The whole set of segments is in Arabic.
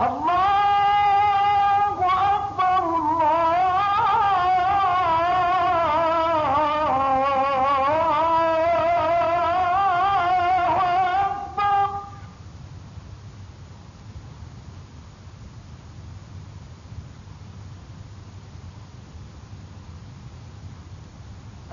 الله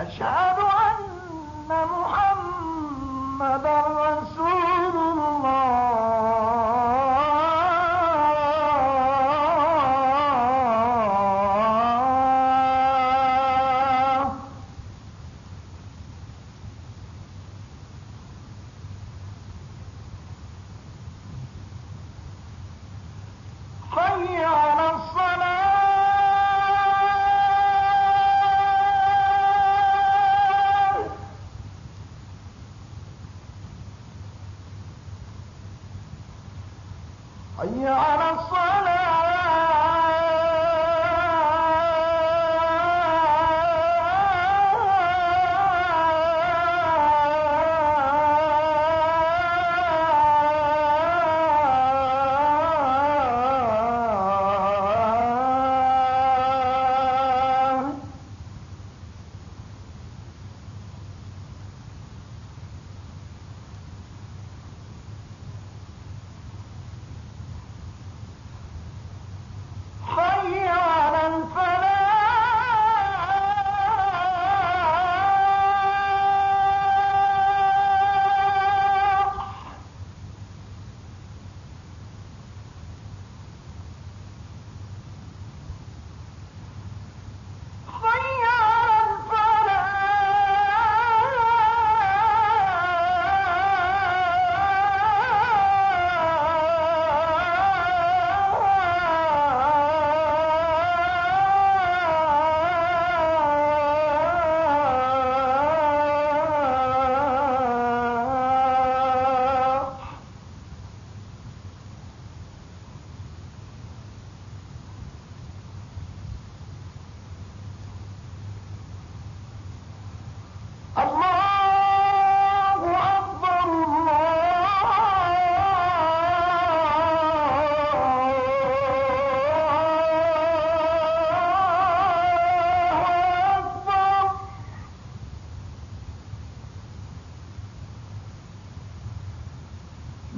أشهد أن محمد رسول حي على الصلاة.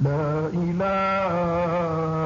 لا إله